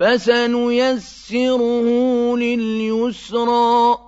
فَسَنُيَسِّرُهُ لِلْيُسْرَىٰ.